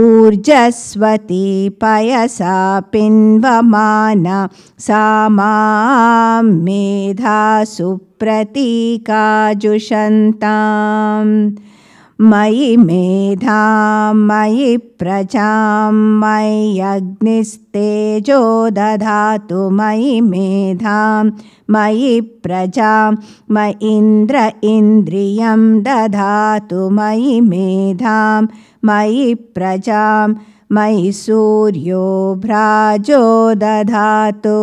ऊर्जस्वती पयसा पिन्वमाना सा मां मेधा सुप्रतीकाजुषन्ताम् मयि मेधां मयि प्रजां मयि अग्निस्तेजो दधातु। मयि मेधां मयि प्रजां मयि इन्द्र इन्द्रियं दधातु। मयि मेधां मयि प्रजां मयि सूर्यो भ्राजो दधातु।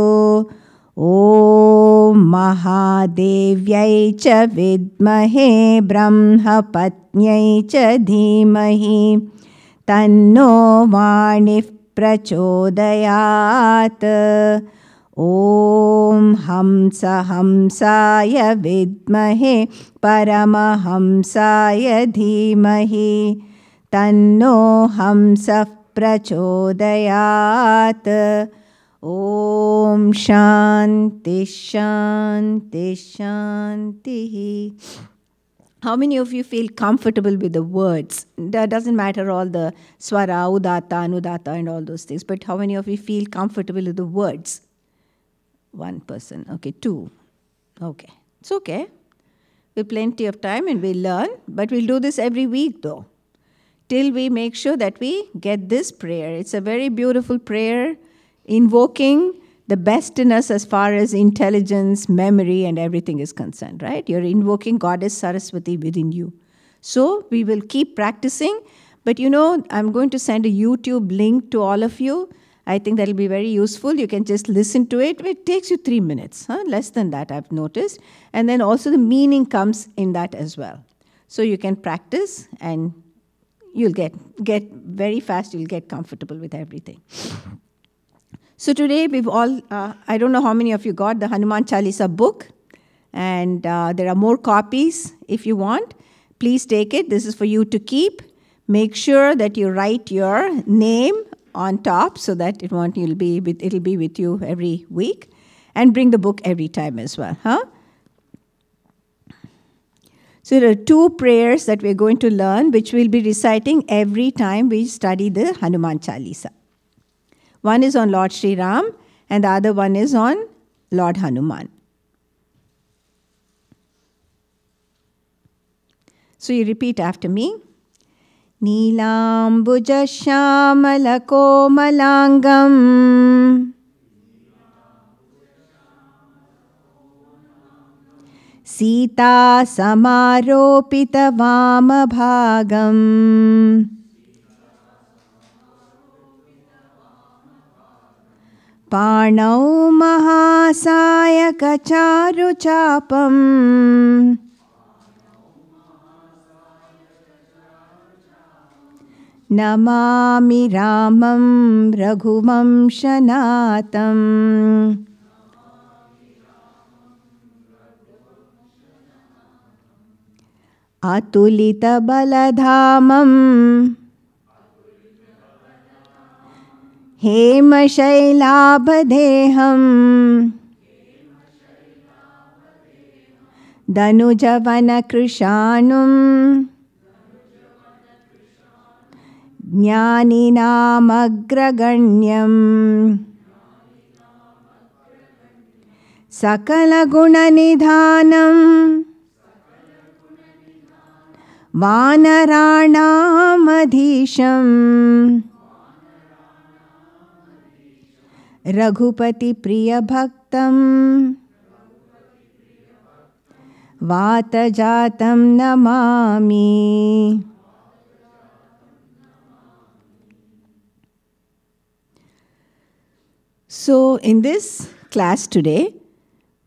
ॐ महादेव्यै च विद्महे ब्रह्मपत्न्यै च धीमहि। तन्नो वाणिः प्रचोदयात्। ॐ हंस हंसाय विद्महे परमहंसाय धीमहि तन्नो हंसः प्रचोदयात् ॐ शान्ति शान्ति शान्तिः How many of you feel comfortable with the words? That doesn't matter all the swara, udatta, anudatta, and all those things, but how many of you feel comfortable with the words? One person, okay, two. Okay, it's okay. We have plenty of time and we'll learn, but we'll do this every week though till we make sure that we get this prayer. It's a very beautiful prayer invoking the best in us as far as intelligence, memory, and everything is concerned, right? You're invoking Goddess Saraswati within you. So we will keep practicing. But you know, I'm going to send a YouTube link to all of you. I think that'll be very useful. You can just listen to it. It takes you three minutes, huh? less than that, I've noticed. And then also the meaning comes in that as well. So you can practice and you'll get, get very fast, you'll get comfortable with everything. So today we've all, uh, I don't know how many of you got the Hanuman Chalisa book, and uh, there are more copies if you want. Please take it. This is for you to keep. Make sure that you write your name on top so that it won't, you'll be with, it'll be with you every week, and bring the book every time as well. Huh? So there are two prayers that we're going to learn, which we'll be reciting every time we study the Hanuman Chalisa. One is on Lord Sri Ram, and the other one is on Lord Hanuman. So you repeat after me. नीलाम्बुजश्यामलकोमलाङ्गम् सीतासमारोपितवामभागम्। पाणौ महासायकचारुचापम्। Namami रामं रघुवंशनाथम् अतुलितबलधामम्। हेमशैलाभदेहम्। दनुजवनकृशानुम् ज्ञानिनामग्रगण्यम्। सकलगुणनिधानम् वानराणामधीशम् रघुपतिप्रियभक्तम् वातजातं Namami So, in this class today,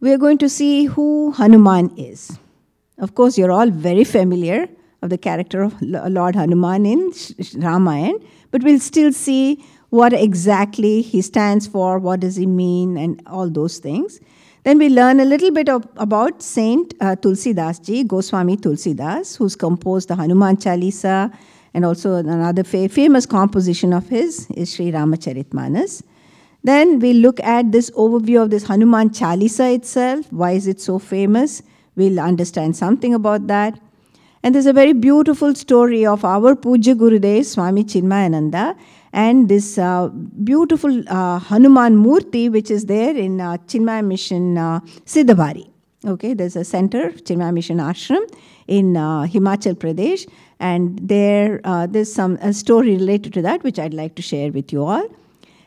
we are going to see who Hanuman is. Of course, you're all very familiar of the character of Lord Hanuman in Ramayana, but we'll still see what exactly he stands for, what does he mean, and all those things. Then we learn a little bit of, about Saint uh, Tulsidas ji, Goswami Tulsidas, who's composed the Hanuman Chalisa, and also another fa- famous composition of his is Sri Ramacharitmanas. Then we look at this overview of this Hanuman Chalisa itself. Why is it so famous? We'll understand something about that. And there's a very beautiful story of our Pujya Gurudev, Swami Chinmayananda, and this uh, beautiful uh, Hanuman Murti, which is there in uh, Chinmaya Mission uh, Siddhabari. Okay, there's a center, Chinmaya Mission Ashram in uh, Himachal Pradesh, and there uh, there's some a story related to that which I'd like to share with you all,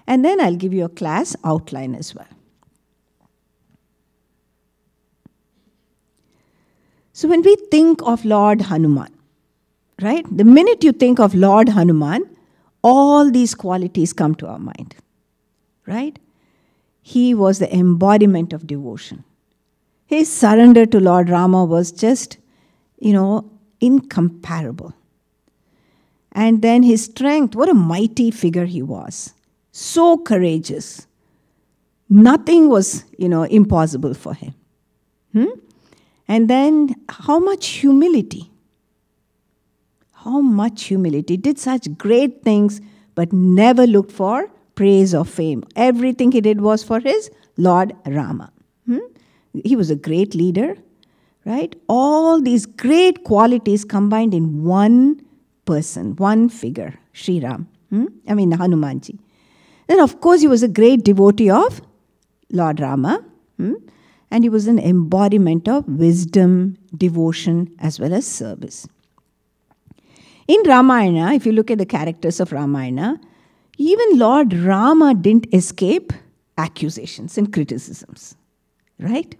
and then I'll give you a class outline as well. So when we think of Lord Hanuman, right, the minute you think of Lord Hanuman, all these qualities come to our mind, right? He was the embodiment of devotion. His surrender to Lord Rama was just, you know, incomparable. And then his strength, what a mighty figure he was. So courageous. Nothing was, you know, impossible for him. Hmm? And then how much humility. How much humility. Did such great things, but never looked for praise or fame. Everything he did was for his Lord Rama. Hmm? He was a great leader, right? All these great qualities combined in one person, one figure, Sri Ram. Hmm? I mean, Hanumanji. Then, of course, he was a great devotee of Lord Rama. Hmm? And he was an embodiment of wisdom, devotion, as well as service. In Ramayana, if you look at the characters of Ramayana, even Lord Rama didn't escape accusations and criticisms, right?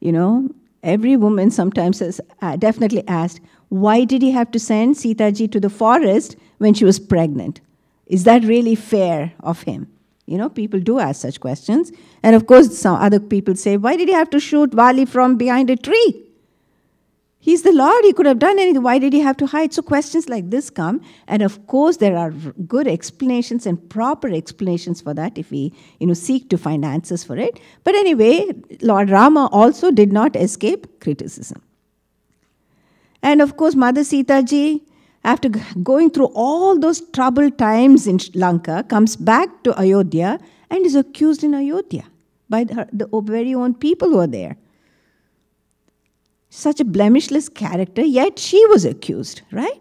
You know, every woman sometimes has uh, definitely asked, why did he have to send Sita ji to the forest when she was pregnant? Is that really fair of him? You know, people do ask such questions. And of course, some other people say, why did he have to shoot Wali from behind a tree? He's the Lord, he could have done anything. Why did he have to hide? So questions like this come. And of course, there are good explanations and proper explanations for that if we you know, seek to find answers for it. But anyway, Lord Rama also did not escape criticism. And of course, Mother Sita ji, after going through all those troubled times in Sri Lanka, comes back to Ayodhya and is accused in Ayodhya by the, the very own people who are there. Such a blemishless character, yet she was accused, right?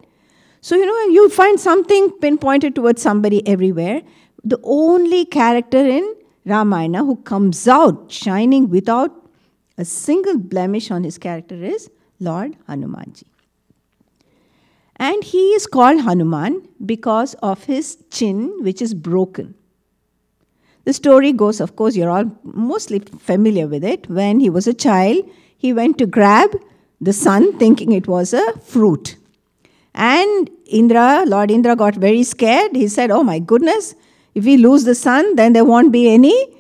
So, you know, you find something pinpointed towards somebody everywhere. The only character in Ramayana who comes out shining without a single blemish on his character is Lord Hanumanji. And he is called Hanuman because of his chin, which is broken. The story goes, of course, you're all mostly familiar with it. When he was a child, he went to grab the sun, thinking it was a fruit. And Indra, Lord Indra, got very scared. He said, Oh my goodness, if we lose the sun, then there won't be any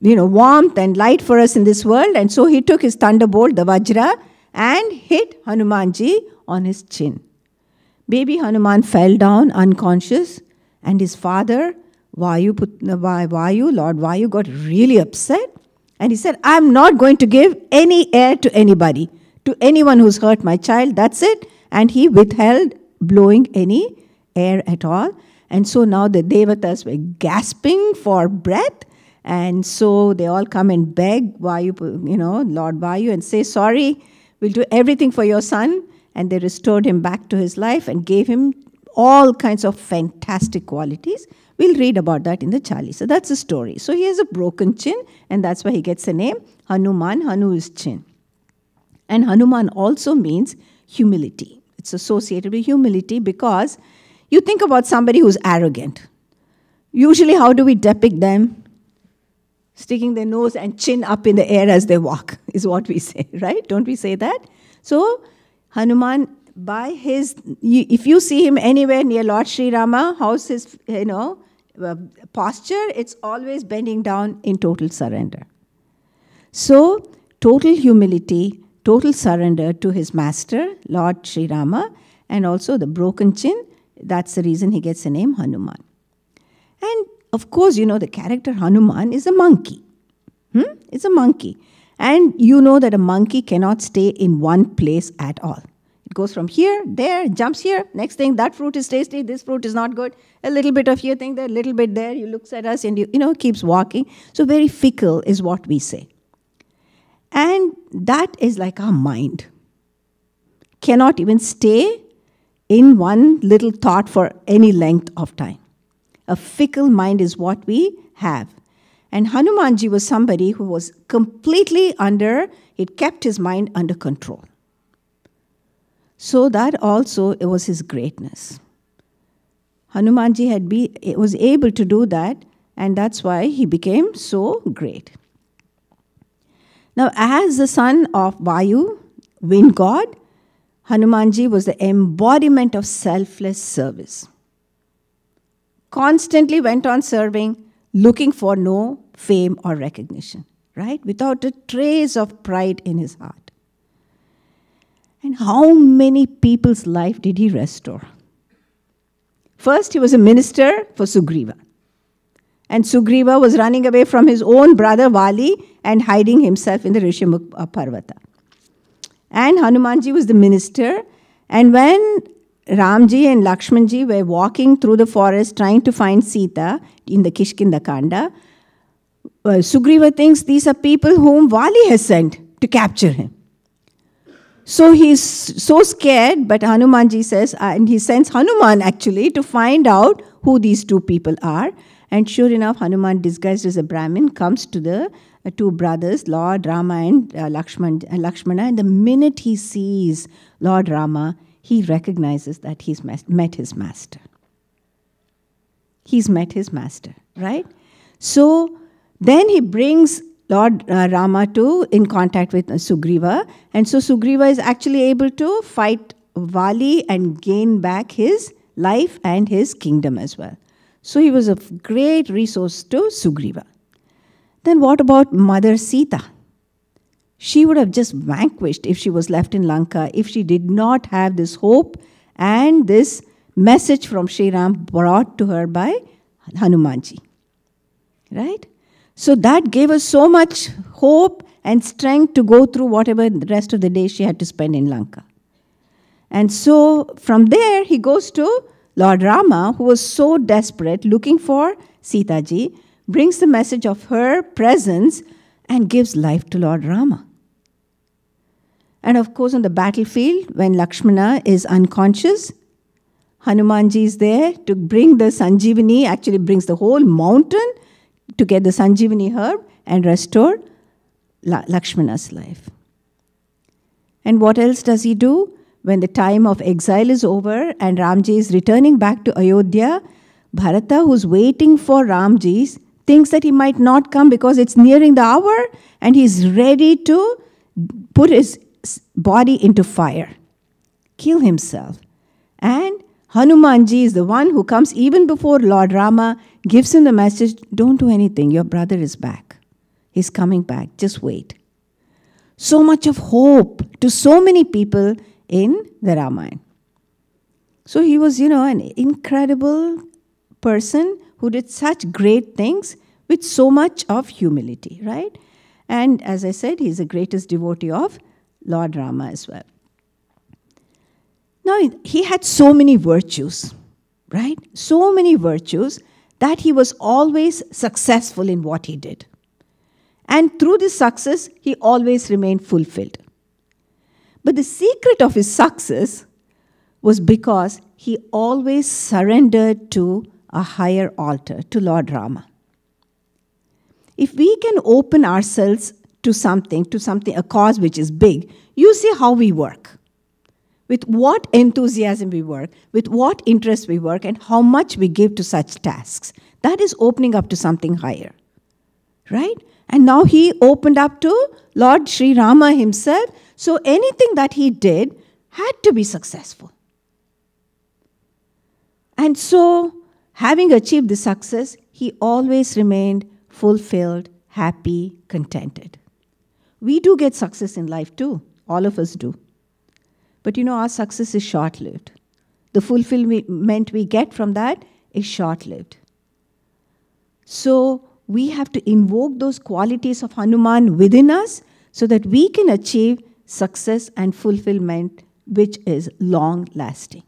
you know, warmth and light for us in this world. And so he took his thunderbolt, the Vajra, and hit Hanumanji on his chin. Baby Hanuman fell down unconscious, and his father, Vayu, Vayu, Lord Vayu, got really upset. And he said, I'm not going to give any air to anybody, to anyone who's hurt my child. That's it. And he withheld blowing any air at all. And so now the Devatas were gasping for breath. And so they all come and beg Vayu, you know, Lord Vayu, and say, Sorry, we'll do everything for your son and they restored him back to his life and gave him all kinds of fantastic qualities. We'll read about that in the Chali. So that's the story. So he has a broken chin, and that's why he gets the name Hanuman. Hanu is chin. And Hanuman also means humility. It's associated with humility because you think about somebody who's arrogant. Usually, how do we depict them? Sticking their nose and chin up in the air as they walk, is what we say, right? Don't we say that? So, Hanuman, by his, if you see him anywhere near Lord Sri Rama, how's his, you know, uh, posture? It's always bending down in total surrender. So, total humility, total surrender to his master, Lord Sri Rama, and also the broken chin. That's the reason he gets the name Hanuman. And of course, you know, the character Hanuman is a monkey. Hmm? It's a monkey. And you know that a monkey cannot stay in one place at all. It goes from here, there, jumps here. Next thing, that fruit is tasty, this fruit is not good. A little bit of here, thing there, a little bit there. He looks at us and you, you know keeps walking. So very fickle is what we say. And that is like our mind. cannot even stay in one little thought for any length of time. A fickle mind is what we have. And Hanumanji was somebody who was completely under, it kept his mind under control. So that also it was his greatness. Hanumanji had be, was able to do that, and that's why he became so great. Now, as the son of Vayu, wind god, Hanumanji was the embodiment of selfless service. Constantly went on serving, looking for no fame or recognition, right? Without a trace of pride in his heart. And how many people's life did he restore? First, he was a minister for Sugriva. And Sugriva was running away from his own brother Vali and hiding himself in the Rishyamukh Parvata. And Hanumanji was the minister. And when Ramji and Lakshmanji were walking through the forest trying to find Sita in the Kishkinda Kanda, uh, Sugriva thinks these are people whom Vali has sent to capture him. So he's so scared, but Hanumanji says, uh, and he sends Hanuman actually to find out who these two people are. And sure enough, Hanuman, disguised as a Brahmin, comes to the uh, two brothers, Lord Rama and uh, Lakshman, Lakshmana. And the minute he sees Lord Rama, he recognizes that he's met his master. He's met his master, right? So then he brings Lord uh, Rama to in contact with Sugriva, and so Sugriva is actually able to fight Vali and gain back his life and his kingdom as well. So he was a great resource to Sugriva. Then what about Mother Sita? She would have just vanquished if she was left in Lanka, if she did not have this hope and this message from Sri Ram brought to her by Hanumanji. Right? So that gave us so much hope and strength to go through whatever the rest of the day she had to spend in Lanka. And so from there, he goes to Lord Rama, who was so desperate looking for Sita ji, brings the message of her presence and gives life to Lord Rama. And of course, on the battlefield, when Lakshmana is unconscious, Hanumanji is there to bring the Sanjeevani, actually brings the whole mountain to get the Sanjeevani herb and restore Lakshmana's life. And what else does he do? When the time of exile is over and Ramji is returning back to Ayodhya, Bharata, who's waiting for Ramji, thinks that he might not come because it's nearing the hour and he's ready to put his body into fire, kill himself. And Hanumanji is the one who comes even before Lord Rama, gives him the message don't do anything, your brother is back. He's coming back, just wait. So much of hope to so many people in the Ramayana. So he was, you know, an incredible person who did such great things with so much of humility, right? And as I said, he's the greatest devotee of Lord Rama as well. Now, he had so many virtues, right? So many virtues that he was always successful in what he did. And through this success, he always remained fulfilled. But the secret of his success was because he always surrendered to a higher altar, to Lord Rama. If we can open ourselves to something, to something, a cause which is big, you see how we work with what enthusiasm we work, with what interest we work, and how much we give to such tasks. That is opening up to something higher. Right? And now he opened up to Lord Sri Rama himself. So anything that he did had to be successful. And so, having achieved the success, he always remained fulfilled, happy, contented. We do get success in life too. All of us do. But you know, our success is short lived. The fulfillment we get from that is short lived. So we have to invoke those qualities of Hanuman within us so that we can achieve success and fulfillment which is long lasting.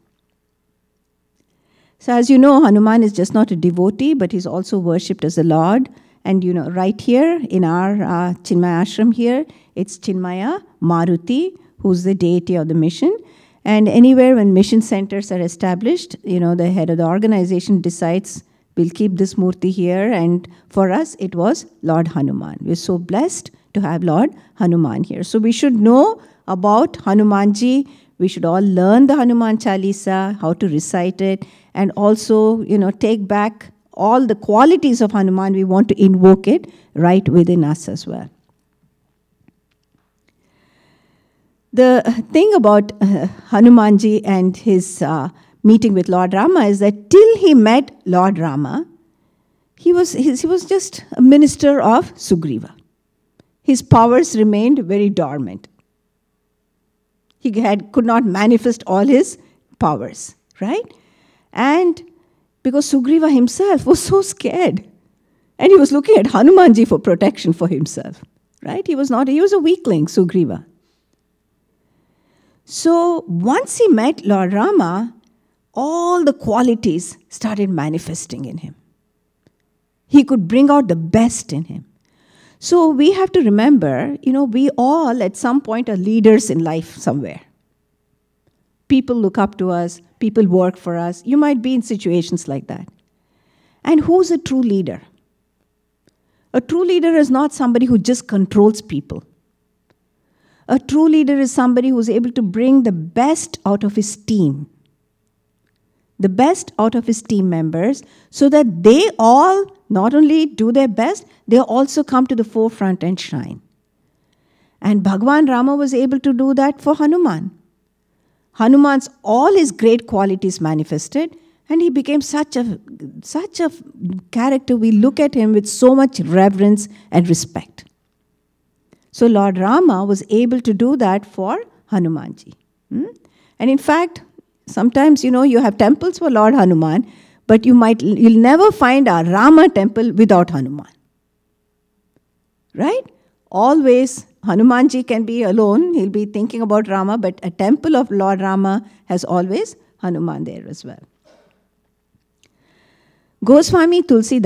So, as you know, Hanuman is just not a devotee, but he's also worshipped as a Lord. And you know, right here in our uh, Chinmaya ashram here, it's Chinmaya Maruti, who's the deity of the mission. And anywhere when mission centers are established, you know, the head of the organization decides we'll keep this murti here. And for us, it was Lord Hanuman. We're so blessed to have Lord Hanuman here. So we should know about Hanumanji. We should all learn the Hanuman Chalisa, how to recite it, and also, you know, take back all the qualities of Hanuman. We want to invoke it right within us as well. The thing about uh, Hanumanji and his uh, meeting with Lord Rama is that till he met Lord Rama, he was, he was just a minister of Sugriva. His powers remained very dormant. He had, could not manifest all his powers, right? And because Sugriva himself was so scared, and he was looking at Hanumanji for protection for himself, right? He was not, he was a weakling, Sugriva. So once he met Lord Rama, all the qualities started manifesting in him. He could bring out the best in him. So we have to remember, you know, we all at some point are leaders in life somewhere. People look up to us, people work for us. You might be in situations like that. And who's a true leader? A true leader is not somebody who just controls people. A true leader is somebody who's able to bring the best out of his team, the best out of his team members, so that they all not only do their best, they also come to the forefront and shine. And Bhagwan Rama was able to do that for Hanuman. Hanuman's all his great qualities manifested, and he became such a such a character. We look at him with so much reverence and respect. So Lord Rama was able to do that for Hanumanji. Hmm? And in fact, sometimes you know you have temples for Lord Hanuman, but you might you'll never find a Rama temple without Hanuman. Right? Always Hanumanji can be alone, he'll be thinking about Rama, but a temple of Lord Rama has always Hanuman there as well. Goswami Tulsi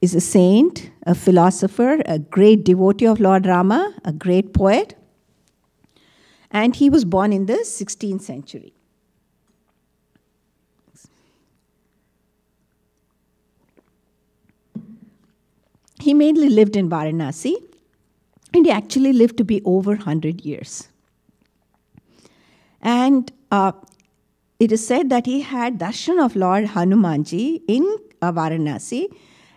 is a saint, a philosopher, a great devotee of Lord Rama, a great poet. And he was born in the 16th century. He mainly lived in Varanasi, and he actually lived to be over 100 years. And uh, it is said that he had darshan of Lord Hanumanji in uh, Varanasi,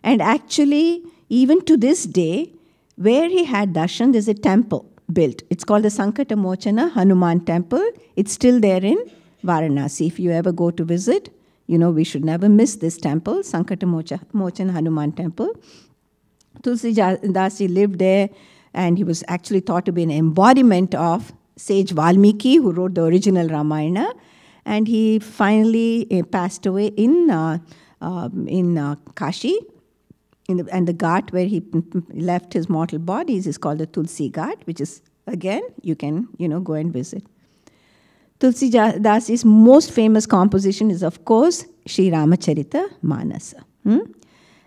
and actually, even to this day, where he had darshan, there's a temple built. It's called the Sankata Mochana Hanuman Temple. It's still there in Varanasi. If you ever go to visit, you know, we should never miss this temple, Sankata Mochana Hanuman Temple. Tulsi Dasi lived there, and he was actually thought to be an embodiment of sage Valmiki, who wrote the original Ramayana. And he finally uh, passed away in, uh, um, in uh, Kashi, the, and the ghat where he left his mortal bodies is called the Tulsi Ghat, which is again you can you know go and visit. Tulsi Das's most famous composition is of course Sri Ramacharita Manasa, hmm?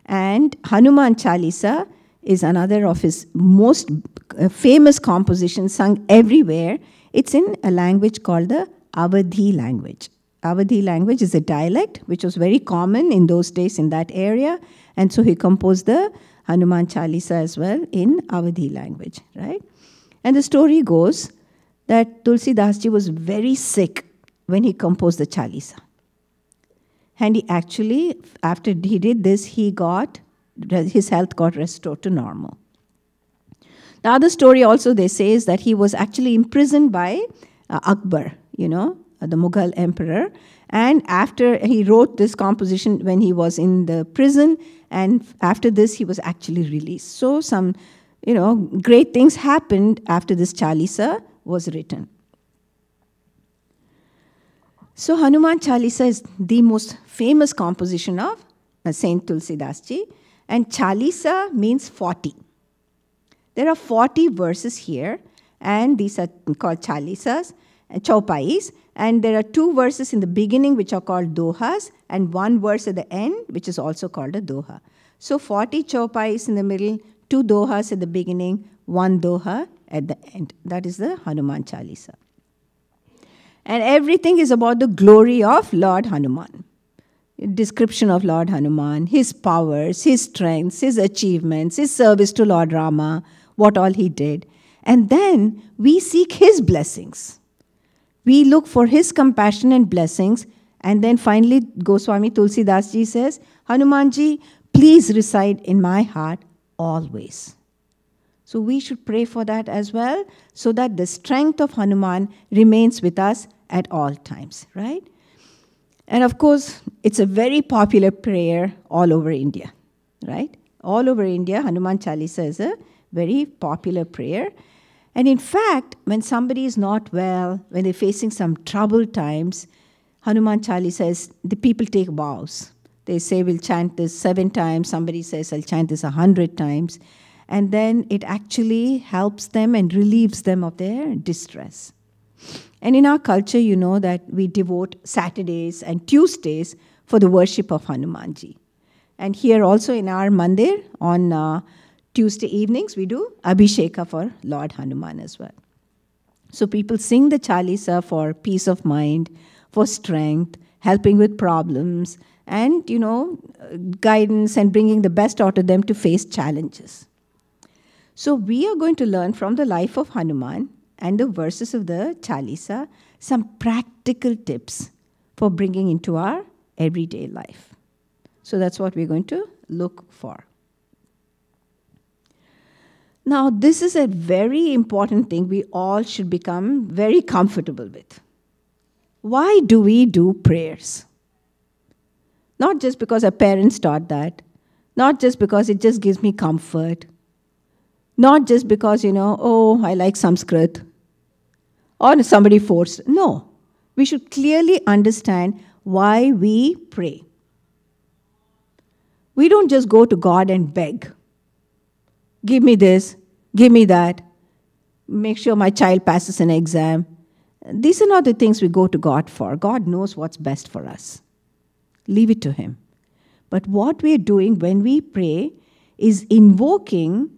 and Hanuman Chalisa is another of his most uh, famous compositions sung everywhere. It's in a language called the Awadhi language. Awadhi language is a dialect which was very common in those days in that area, and so he composed the Hanuman Chalisa as well in Awadhi language, right? And the story goes that Tulsi Dasji was very sick when he composed the Chalisa. And he actually, after he did this, he got, his health got restored to normal. The other story also they say is that he was actually imprisoned by uh, Akbar, you know, uh, the Mughal emperor. And after he wrote this composition when he was in the prison, and after this he was actually released. So some, you know, great things happened after this Chalisa was written. So Hanuman Chalisa is the most famous composition of uh, Saint Tulsidas ji, and Chalisa means 40. There are 40 verses here, and these are called Chalisas, and Chaupais, and there are two verses in the beginning which are called dohas, and one verse at the end which is also called a doha. So 40 chaupais in the middle, two dohas at the beginning, one doha at the end. That is the Hanuman Chalisa. And everything is about the glory of Lord Hanuman. Description of Lord Hanuman, his powers, his strengths, his achievements, his service to Lord Rama, what all he did. And then we seek his blessings. We look for his compassion and blessings. And then finally, Goswami Tulsidas ji says, Hanumanji, please reside in my heart always. So we should pray for that as well, so that the strength of Hanuman remains with us at all times, right? And of course, it's a very popular prayer all over India, right? All over India, Hanuman Chalisa is a very popular prayer. And in fact, when somebody is not well, when they're facing some troubled times, Hanuman Chalisa says the people take vows. They say, We'll chant this seven times. Somebody says, I'll chant this a hundred times and then it actually helps them and relieves them of their distress. And in our culture, you know that we devote Saturdays and Tuesdays for the worship of Hanumanji. And here also in our mandir on uh, Tuesday evenings, we do Abhisheka for Lord Hanuman as well. So people sing the Chalisa for peace of mind, for strength, helping with problems, and you know, guidance and bringing the best out of them to face challenges. So, we are going to learn from the life of Hanuman and the verses of the Chalisa some practical tips for bringing into our everyday life. So, that's what we're going to look for. Now, this is a very important thing we all should become very comfortable with. Why do we do prayers? Not just because our parents taught that, not just because it just gives me comfort, not just because, you know, oh, I like Sanskrit or somebody forced. No. We should clearly understand why we pray. We don't just go to God and beg. Give me this, give me that, make sure my child passes an exam. These are not the things we go to God for. God knows what's best for us. Leave it to Him. But what we're doing when we pray is invoking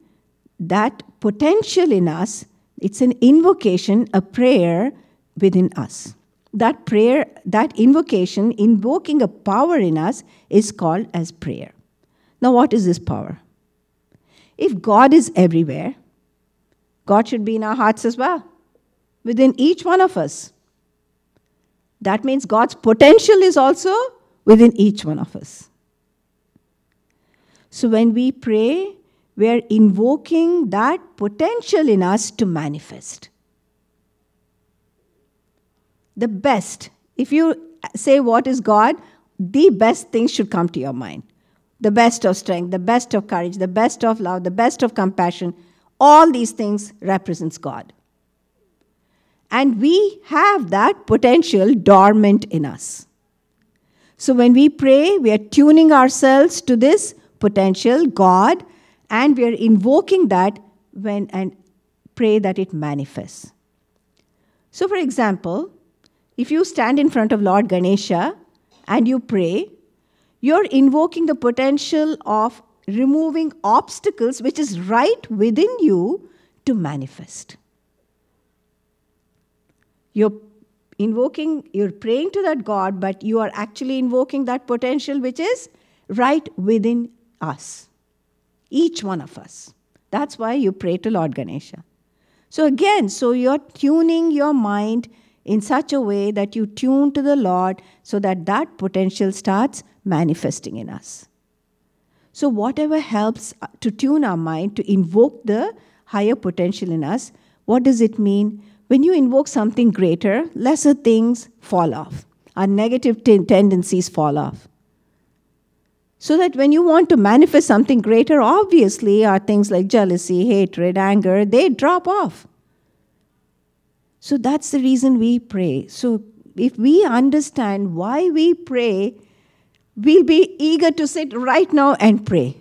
that potential in us, it's an invocation, a prayer within us. That prayer, that invocation, invoking a power in us, is called as prayer. Now, what is this power? If God is everywhere, God should be in our hearts as well, within each one of us. That means God's potential is also within each one of us. So when we pray, we're invoking that potential in us to manifest. The best, if you say what is God, the best things should come to your mind. The best of strength, the best of courage, the best of love, the best of compassion, all these things represents God. And we have that potential dormant in us. So when we pray, we are tuning ourselves to this potential, God, and we are invoking that when and pray that it manifests. So, for example, if you stand in front of Lord Ganesha and you pray, you're invoking the potential of removing obstacles which is right within you to manifest. You're invoking, you're praying to that God, but you are actually invoking that potential which is right within us each one of us. That's why you pray to Lord Ganesha. So, again, so you're tuning your mind in such a way that you tune to the Lord so that that potential starts manifesting in us. So, whatever helps uh, to tune our mind, to invoke the higher potential in us, what does it mean? When you invoke something greater, lesser things fall off. Our negative t- tendencies fall off. So that when you want to manifest something greater, obviously are things like jealousy, hatred, anger, they drop off. So that's the reason we pray. So if we understand why we pray, we'll be eager to sit right now and pray.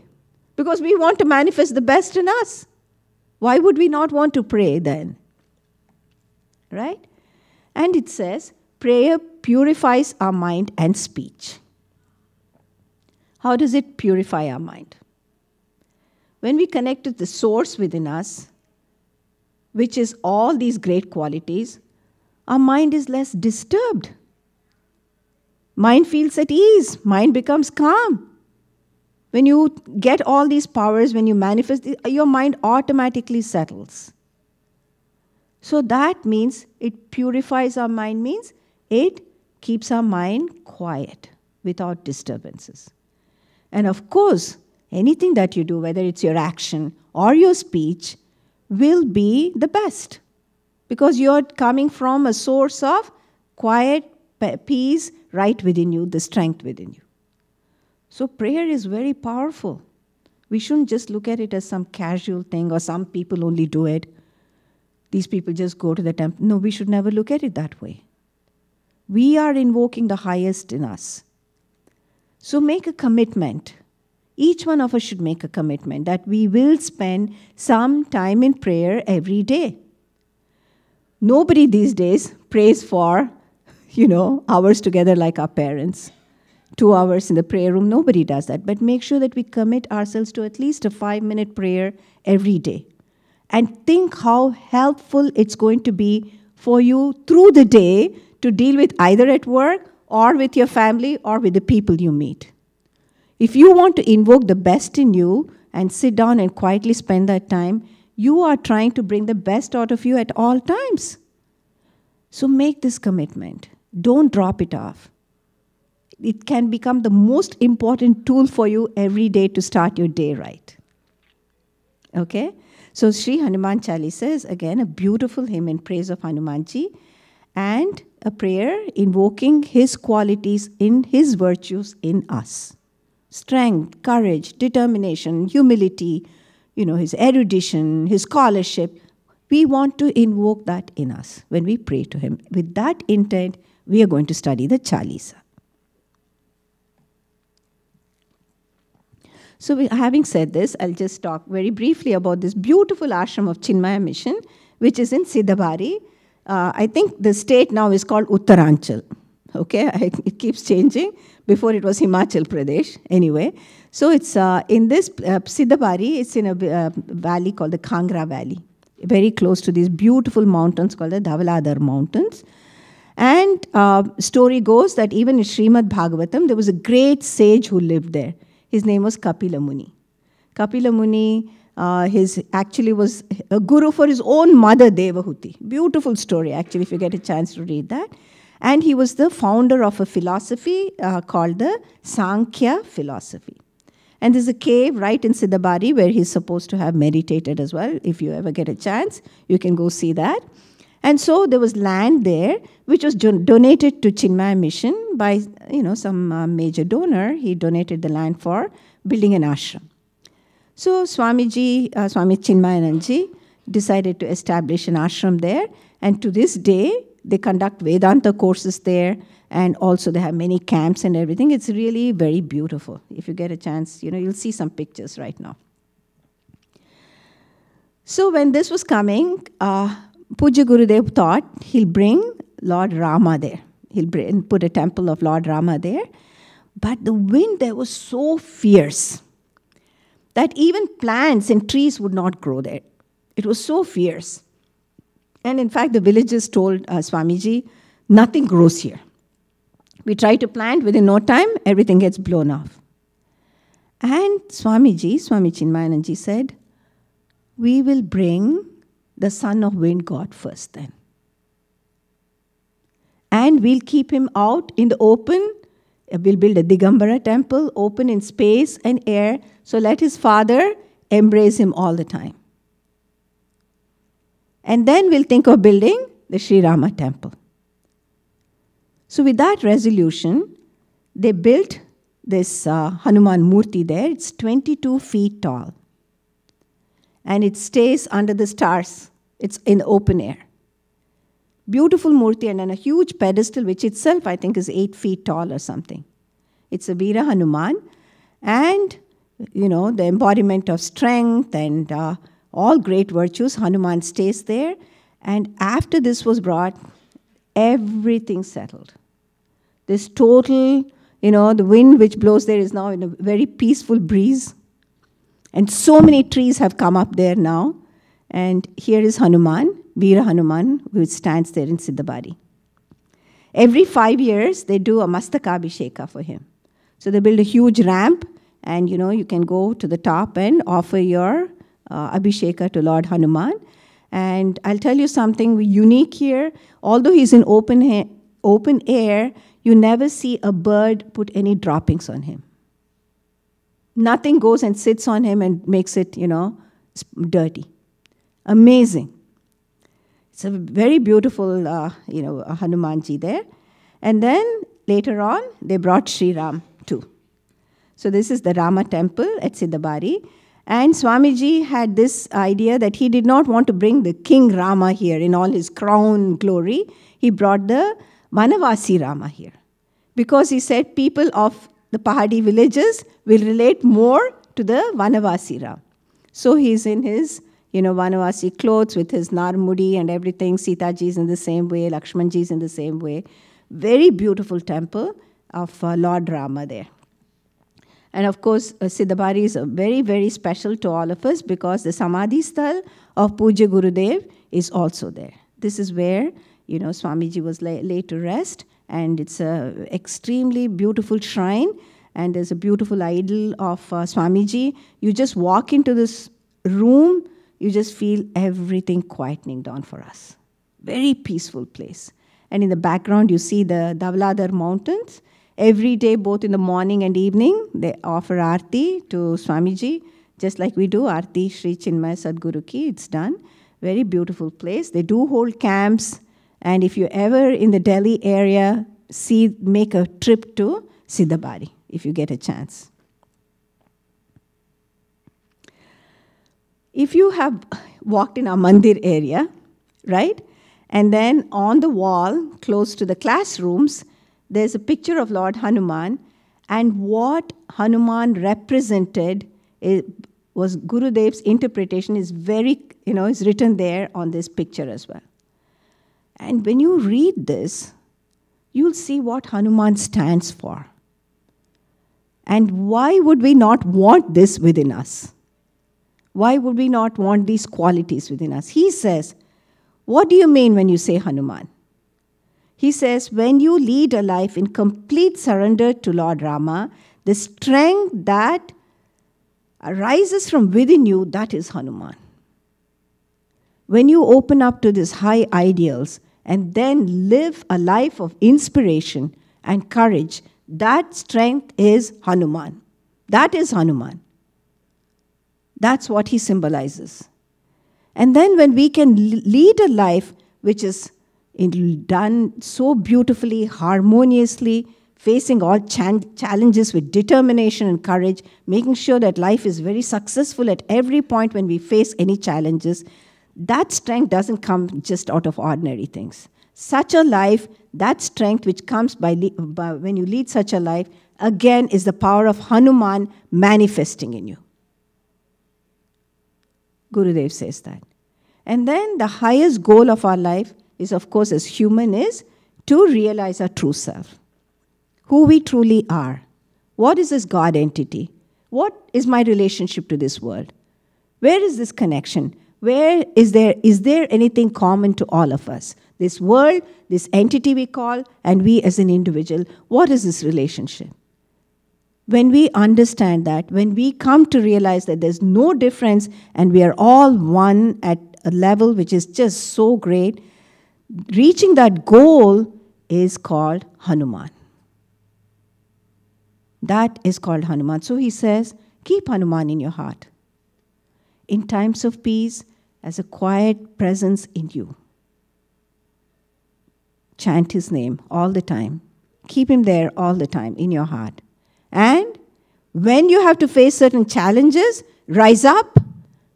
Because we want to manifest the best in us. Why would we not want to pray then? Right? And it says, prayer purifies our mind and speech. How does it purify our mind? When we connect to the source within us, which is all these great qualities, our mind is less disturbed. Mind feels at ease, mind becomes calm. When you get all these powers, when you manifest, your mind automatically settles. So that means it purifies our mind, means it keeps our mind quiet without disturbances. And of course, anything that you do, whether it's your action or your speech, will be the best because you're coming from a source of quiet peace right within you, the strength within you. So, prayer is very powerful. We shouldn't just look at it as some casual thing or some people only do it. These people just go to the temple. No, we should never look at it that way. We are invoking the highest in us. So, make a commitment. Each one of us should make a commitment that we will spend some time in prayer every day. Nobody these days prays for, you know, hours together like our parents two hours in the prayer room. Nobody does that. But make sure that we commit ourselves to at least a five minute prayer every day. And think how helpful it's going to be for you through the day to deal with either at work or with your family or with the people you meet. If you want to invoke the best in you and sit down and quietly spend that time, you are trying to bring the best out of you at all times. So make this commitment. Don't drop it off it can become the most important tool for you every day to start your day right. Okay? So Sri Hanuman Chalisa is again a beautiful hymn in praise of Hanumanji and a prayer invoking his qualities in his virtues in us. Strength, courage, determination, humility, you know, his erudition, his scholarship. We want to invoke that in us when we pray to him. With that intent, we are going to study the Chalisa. So, we, having said this, I'll just talk very briefly about this beautiful ashram of Chinmaya Mission, which is in Siddhabari. Uh, I think the state now is called Uttaranchal. Okay, it keeps changing. Before it was Himachal Pradesh. Anyway, so it's uh, in this uh, Siddhabari. It's in a uh, valley called the Kangra Valley, very close to these beautiful mountains called the Dhavaladhar Mountains. And uh, story goes that even in Srimad Bhagavatam, there was a great sage who lived there. His name was Kapila Muni. Kapila Muni, uh, his actually was a guru for his own mother Devahuti. Beautiful story, actually, if you get a chance to read that. And he was the founder of a philosophy uh, called the Sankhya philosophy. And there's a cave right in Siddhabari where he's supposed to have meditated as well. If you ever get a chance, you can go see that. And so there was land there which was donated to Chinmaya Mission by you know some uh, major donor. He donated the land for building an ashram. So Swamiji, uh, Swami Chinmayanandji, decided to establish an ashram there. And to this day, they conduct Vedanta courses there, and also they have many camps and everything. It's really very beautiful. If you get a chance, you know, you'll see some pictures right now. So when this was coming, uh, Pujya Gurudev thought he'll bring Lord Rama there. He'll bring, put a temple of Lord Rama there. But the wind there was so fierce that even plants and trees would not grow there. It was so fierce. And in fact, the villagers told uh, Swamiji, nothing grows here. We try to plant, within no time, everything gets blown off. And Swamiji, Swami Chinmayanandji said, We will bring the son of wind god first then. And we'll keep him out in the open. We'll build a Digambara temple, open in space and air. So let his father embrace him all the time. And then we'll think of building the Sri Rama temple. So, with that resolution, they built this uh, Hanuman Murti there. It's 22 feet tall. And it stays under the stars it's in open air. Beautiful murti and on a huge pedestal, which itself I think is eight feet tall or something. It's a Veera Hanuman, and you know the embodiment of strength and uh, all great virtues. Hanuman stays there, and after this was brought, everything settled. This total, you know, the wind which blows there is now in a very peaceful breeze. And so many trees have come up there now. And here is Hanuman. Veera Hanuman, which stands there in Siddhabari. Every five years, they do a Mastakabhisheka for him. So they build a huge ramp, and you know you can go to the top and offer your uh, Abhisheka to Lord Hanuman. And I'll tell you something unique here. Although he's in open, open air, you never see a bird put any droppings on him. Nothing goes and sits on him and makes it, you know, dirty. Amazing. It's a very beautiful, uh, you know, Hanumanji there. And then later on, they brought Sri Ram too. So this is the Rama temple at Siddhabari. And Swamiji had this idea that he did not want to bring the King Rama here in all his crown glory. He brought the Vanavasi Rama here. Because he said people of the Pahadi villages will relate more to the Vanavasi Rama. So he's in his, you know, Vanavasi clothes with his Narmudi and everything. Sita ji is in the same way, Lakshman is in the same way. Very beautiful temple of uh, Lord Rama there. And of course, uh, Siddhabari is very, very special to all of us because the Samadhi Sthal of Pujya Gurudev is also there. This is where, you know, Swamiji was laid to rest, and it's an extremely beautiful shrine, and there's a beautiful idol of uh, Swamiji. You just walk into this room, you just feel everything quietening down for us. Very peaceful place. And in the background, you see the Dhauladhar Mountains Every day, both in the morning and evening, they offer arti to Swamiji, just like we do arti Sri Chinmay Sadguru ki. It's done. Very beautiful place. They do hold camps, and if you're ever in the Delhi area, see make a trip to Siddhabari if you get a chance. If you have walked in our mandir area, right, and then on the wall close to the classrooms, there's a picture of Lord Hanuman, and what Hanuman represented is, was Gurudev's interpretation is very, you know, is written there on this picture as well. And when you read this, you'll see what Hanuman stands for. And why would we not want this within us? Why would we not want these qualities within us? He says, What do you mean when you say Hanuman? He says, when you lead a life in complete surrender to Lord Rama, the strength that arises from within you, that is Hanuman. When you open up to these high ideals and then live a life of inspiration and courage, that strength is Hanuman. That is Hanuman. That's what he symbolizes. And then when we can lead a life which is done so beautifully, harmoniously, facing all challenges with determination and courage, making sure that life is very successful at every point when we face any challenges. That strength doesn't come just out of ordinary things. Such a life, that strength which comes by, by when you lead such a life, again is the power of Hanuman manifesting in you. Gurudev says that. And then the highest goal of our life is, of course, as human, is to realize our true self, who we truly are. What is this God entity? What is my relationship to this world? Where is this connection? Where is there is there anything common to all of us? This world, this entity we call, and we as an individual, what is this relationship? When we understand that, when we come to realize that there's no difference and we are all one at a level which is just so great, reaching that goal is called Hanuman. That is called Hanuman. So he says, keep Hanuman in your heart. In times of peace, as a quiet presence in you. Chant his name all the time. Keep him there all the time in your heart. And when you have to face certain challenges, rise up,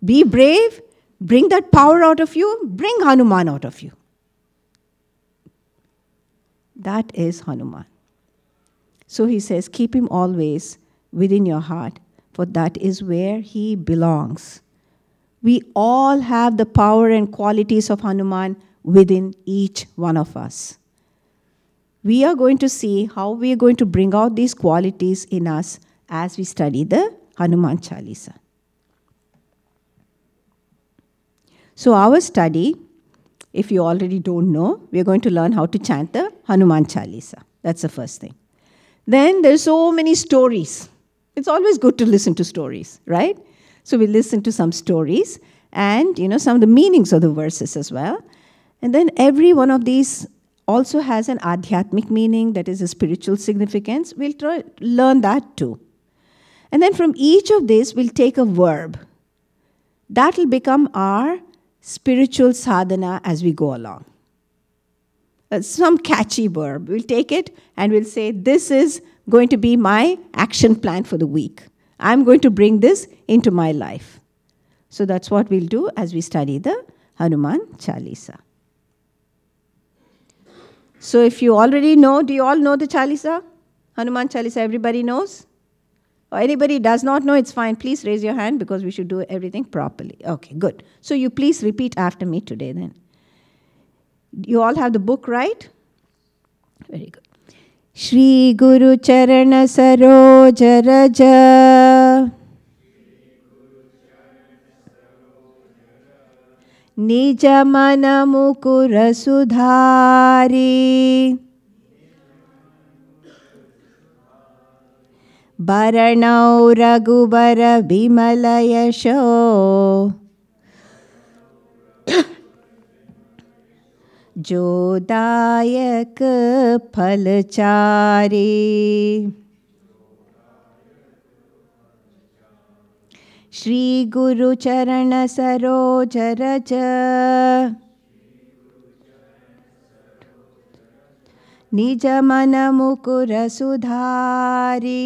be brave, bring that power out of you, bring Hanuman out of you. That is Hanuman. So he says, Keep him always within your heart, for that is where he belongs. We all have the power and qualities of Hanuman within each one of us. We are going to see how we are going to bring out these qualities in us as we study the Hanuman Chalisa. So, our study if you already don't know, we're going to learn how to chant the Hanuman Chalisa. That's the first thing. Then there's so many stories. It's always good to listen to stories, right? So we listen to some stories and you know some of the meanings of the verses as well. And then every one of these also has an adhyatmic meaning, that is a spiritual significance. We'll try, learn that too. And then from each of these, we'll take a verb. That will become our spiritual sadhana as we go along. Uh, some catchy verb. We'll take it and we'll say, This is going to be my action plan for the week. I'm going to bring this into my life. So that's what we'll do as we study the Hanuman Chalisa. So if you already know, do you all know the Chalisa? Hanuman Chalisa, everybody knows? Or anybody does not know, it's fine. Please raise your hand because we should do everything properly. Okay, good. So you please repeat after me today then. You all have the book, right? Very good. Shri Guru Charana Saroja Raja निज मन मुकुर सुधारी बरण निजमनमुकुरसुधारी भरणौ रघुवरविमलयशो जोदायक फलचारी। श्री गुरचरण सरोजर च निजन श्रीगुरुचरणसरोज रज रघुवर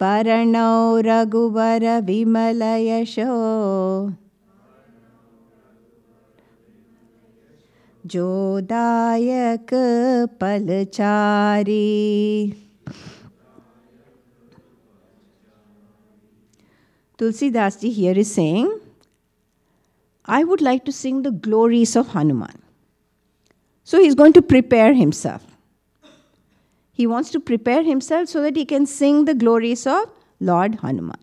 परणौ रघुवरविमलयशो जोदायक पलचारी। Tulsidas ji here is saying, I would like to sing the glories of Hanuman. So he's going to prepare himself. He wants to prepare himself so that he can sing the glories of Lord Hanuman.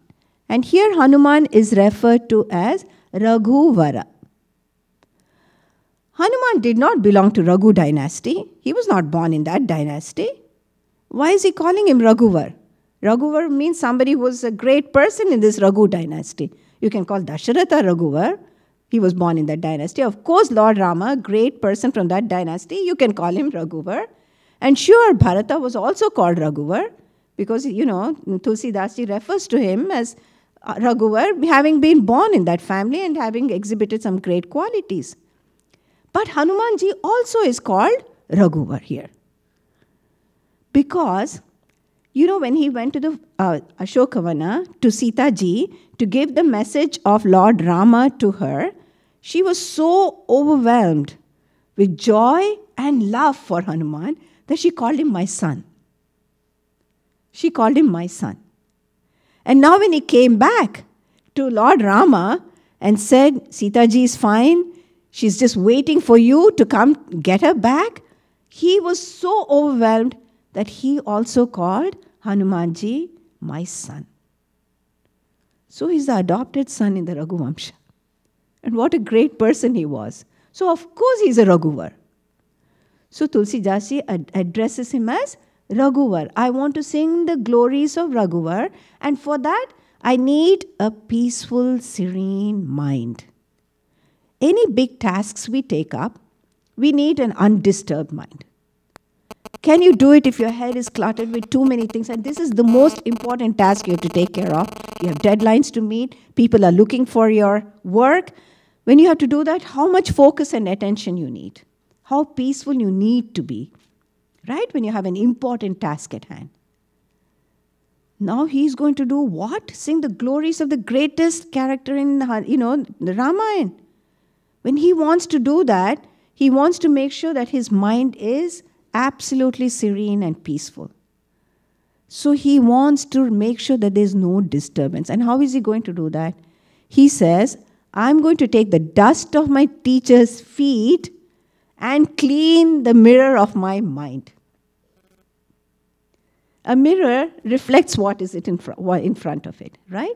And here Hanuman is referred to as Raghuvara. Hanuman did not belong to Raghu dynasty. He was not born in that dynasty. Why is he calling him Raghuvar? Raghuvar means somebody who was a great person in this Raghu dynasty. You can call Dasharatha Raghuvar. He was born in that dynasty. Of course, Lord Rama, great person from that dynasty, you can call him Raghuvar. And sure, Bharata was also called Raghuvar because, you know, Tulsidasi refers to him as uh, Raghuvar, having been born in that family and having exhibited some great qualities. But Hanumanji also is called Raghuvar here. Because you know, when he went to the uh, Ashokavana to Sita ji to give the message of Lord Rama to her, she was so overwhelmed with joy and love for Hanuman that she called him my son. She called him my son. And now, when he came back to Lord Rama and said, Sita ji is fine, she's just waiting for you to come get her back, he was so overwhelmed that he also called Hanumanji my son. So he's the adopted son in the Raghuvamsha. And what a great person he was. So, of course, he's a Raghuvar. So, Tulsi Jasi ad- addresses him as Raghuvar. I want to sing the glories of Raghuvar, and for that, I need a peaceful, serene mind. Any big tasks we take up, we need an undisturbed mind. Can you do it if your head is cluttered with too many things? And this is the most important task you have to take care of. You have deadlines to meet, people are looking for your work. When you have to do that, how much focus and attention you need, how peaceful you need to be, right? When you have an important task at hand. Now he's going to do what? Sing the glories of the greatest character in, you know, the Ramayana. When he wants to do that, he wants to make sure that his mind is absolutely serene and peaceful. So he wants to make sure that there's no disturbance. And how is he going to do that? He says, I'm going to take the dust of my teacher's feet and clean the mirror of my mind. A mirror reflects what is it in, fr- in front of it, right?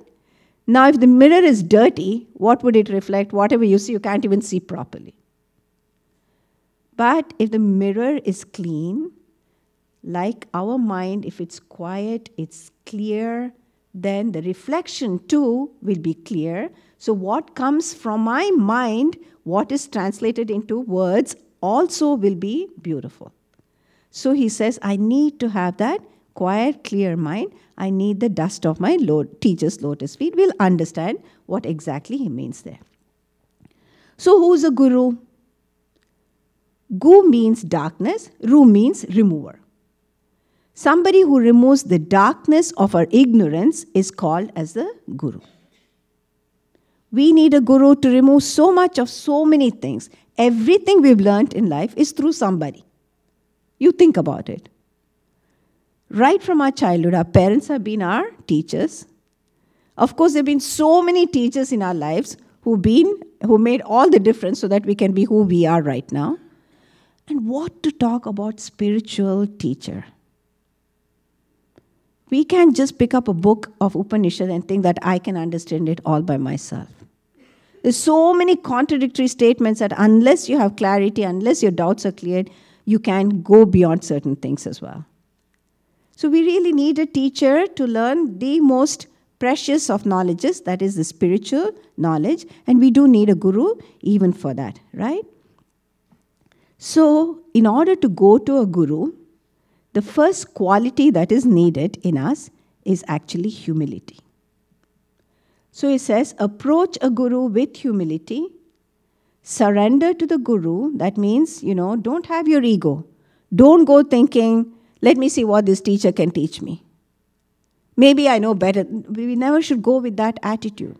Now, if the mirror is dirty, what would it reflect? Whatever you see, you can't even see properly. But if the mirror is clean, like our mind, if it's quiet, it's clear, then the reflection too will be clear. So, what comes from my mind, what is translated into words, also will be beautiful. So, he says, I need to have that quiet, clear mind. I need the dust of my Lord, teacher's lotus feet. We'll understand what exactly he means there. So, who's a guru? Gu means darkness, Ru means remover. Somebody who removes the darkness of our ignorance is called as the guru. We need a guru to remove so much of so many things. Everything we've learned in life is through somebody. You think about it. Right from our childhood, our parents have been our teachers. Of course, there have been so many teachers in our lives who've been, who made all the difference so that we can be who we are right now. And what to talk about spiritual teacher? We can't just pick up a book of Upanishad and think that I can understand it all by myself. There's so many contradictory statements that unless you have clarity, unless your doubts are cleared, you can go beyond certain things as well. So we really need a teacher to learn the most precious of knowledges, that is the spiritual knowledge, and we do need a guru even for that, right? So, in order to go to a guru, the first quality that is needed in us is actually humility. So he says, approach a guru with humility, surrender to the guru. That means, you know, don't have your ego. Don't go thinking, let me see what this teacher can teach me. Maybe I know better. We never should go with that attitude.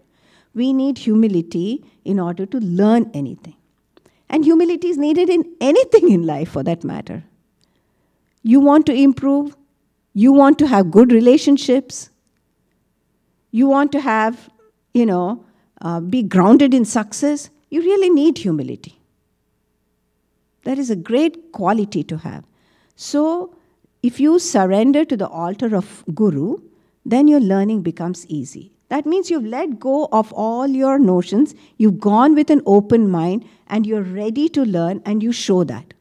We need humility in order to learn anything. And humility is needed in anything in life for that matter. You want to improve, you want to have good relationships, you want to have, you know, uh, be grounded in success, you really need humility. That is a great quality to have. So, if you surrender to the altar of Guru, then your learning becomes easy. That means you've let go of all your notions, you've gone with an open mind, and you're ready to learn, and you show that.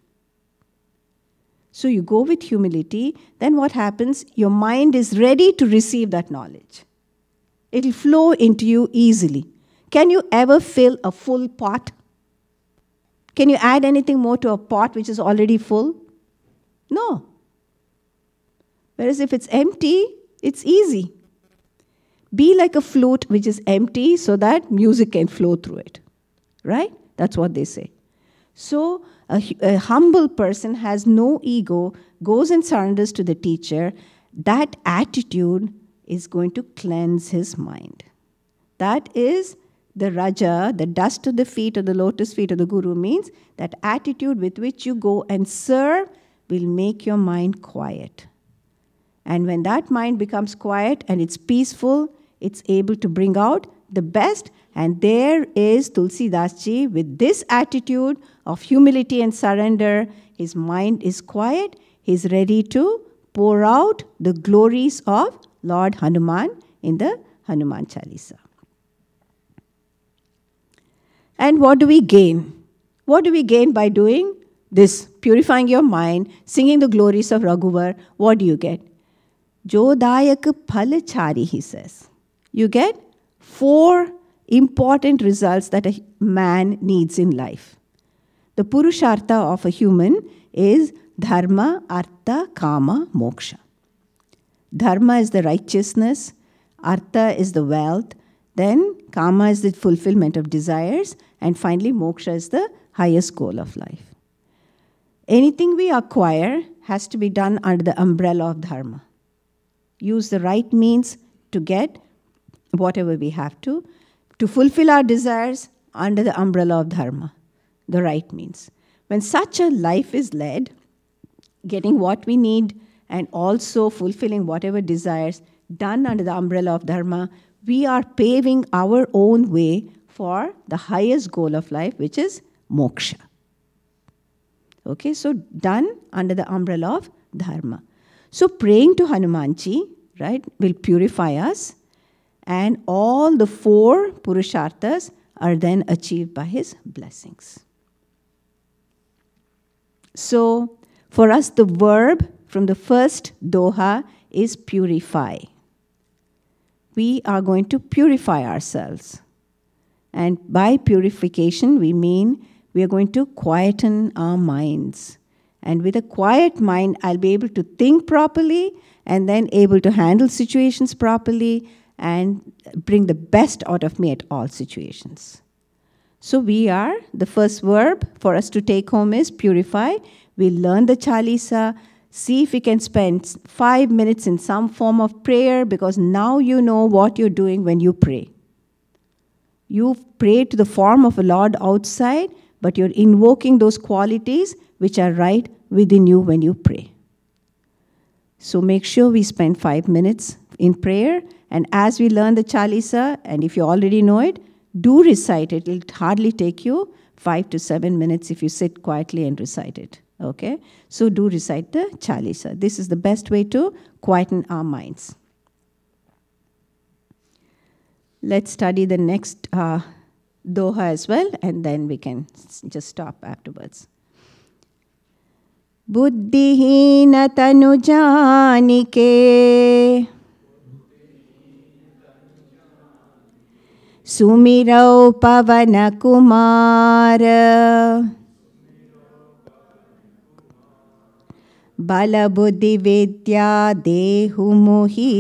So you go with humility, then what happens? Your mind is ready to receive that knowledge. It'll flow into you easily. Can you ever fill a full pot? Can you add anything more to a pot which is already full? No. Whereas if it's empty, it's easy. Be like a flute which is empty so that music can flow through it. Right? That's what they say. So, a, a, humble person has no ego, goes and surrenders to the teacher. That attitude is going to cleanse his mind. That is the Raja, the dust of the feet or the lotus feet of the Guru means that attitude with which you go and serve will make your mind quiet. And when that mind becomes quiet and it's peaceful, it's able to bring out the best. And there is Tulsi Dasji with this attitude of humility and surrender. His mind is quiet. He's ready to pour out the glories of Lord Hanuman in the Hanuman Chalisa. And what do we gain? What do we gain by doing this? Purifying your mind, singing the glories of Raghuvar. What do you get? Jodayak Palachari, he says. You get four important results that a man needs in life. The Purushartha of a human is Dharma, Artha, Kama, Moksha. Dharma is the righteousness, Artha is the wealth, then Kama is the fulfillment of desires, and finally Moksha is the highest goal of life. Anything we acquire has to be done under the umbrella of Dharma. Use the right means to get whatever we have to, to fulfill our desires under the umbrella of Dharma, the right means. When such a life is led, getting what we need and also fulfilling whatever desires done under the umbrella of Dharma, we are paving our own way for the highest goal of life, which is moksha. Okay, so done under the umbrella of Dharma. So praying to Hanumanji, right, will purify us and all the four Purusharthas are then achieved by his blessings. So, for us, the verb from the first doha is purify. We are going to purify ourselves. And by purification, we mean we are going to quieten our minds. And with a quiet mind, I'll be able to think properly and then able to handle situations properly and bring the best out of me at all situations. So we are, the first verb for us to take home is purify. We learn the Chalisa, see if we can spend five minutes in some form of prayer because now you know what you're doing when you pray. You pray to the form of a Lord outside, but you're invoking those qualities which are right within you when you pray. So make sure we spend five minutes in prayer. And as we learn the Chalisa, and if you already know it, do recite it. It'll hardly take you five to seven minutes if you sit quietly and recite it. Okay? So do recite the Chalisa. This is the best way to quieten our minds. Let's study the next uh, Doha as well, and then we can just stop afterwards. बुद्धिहीनतनुजानिके। सुमिरौ Pawankumar. बलबुद्धिविद्या देहुमुहि।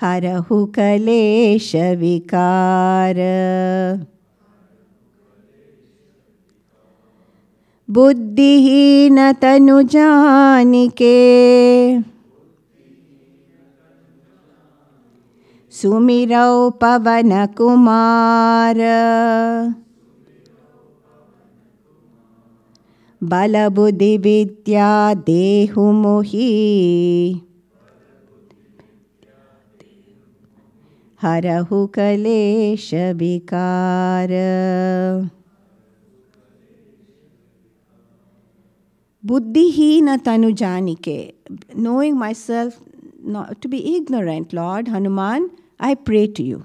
हरहु कलेशविकार। बुद्धिहीन तनु जानिके सुमिरौ विद्या देहु देहुमुहि। हरहु कलेशविकार। Buddhihina tanujanike, knowing myself not to be ignorant, Lord Hanuman, I pray to you.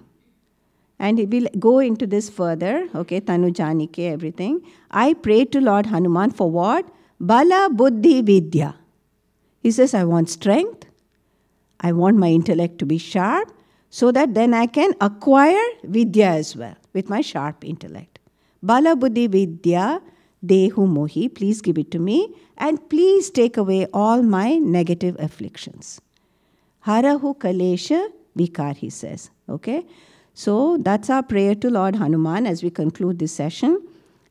And he will go into this further, okay, tanujanike, everything. I pray to Lord Hanuman for what? Bala buddhi vidya. He says, I want strength. I want my intellect to be sharp so that then I can acquire vidya as well with my sharp intellect. Bala buddhi vidya Dehu Mohi, please give it to me, and please take away all my negative afflictions. Harahu Kalesha Vikar, he says. Okay? So that's our prayer to Lord Hanuman as we conclude this session.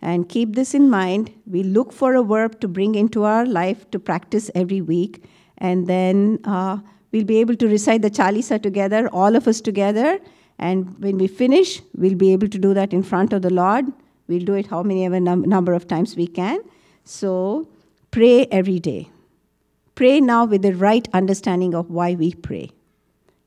And keep this in mind. We look for a verb to bring into our life to practice every week. And then uh, we'll be able to recite the Chalisa together, all of us together. And when we finish, we'll be able to do that in front of the Lord We'll do it how many ever num- number of times we can. So pray every day. Pray now with the right understanding of why we pray.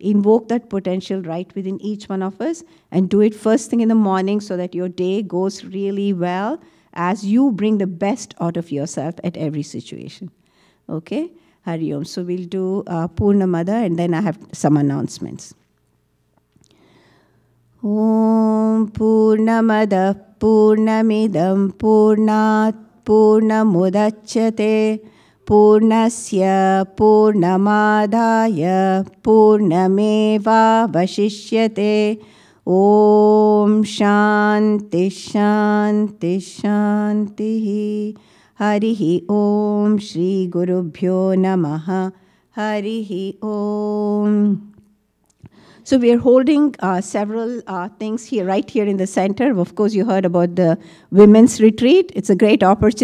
Invoke that potential right within each one of us and do it first thing in the morning so that your day goes really well as you bring the best out of yourself at every situation. Okay? Hari Om. So we'll do uh, Purnamada and then I have some announcements. ॐ पूर्णमदः पूर्णमिदं पूर्णात् पूर्णमुदच्यते पूर्णस्य पूर्णमादाय पूर्णमेवावशिष्यते। ॐ शान्ति शान्ति शान्तिः। हरिः ॐ श्रीगुरुभ्यो नमः। हरिः ॐ So we are holding uh, several uh, things here, right here in the center. Of course, you heard about the women's retreat. It's a great opportunity.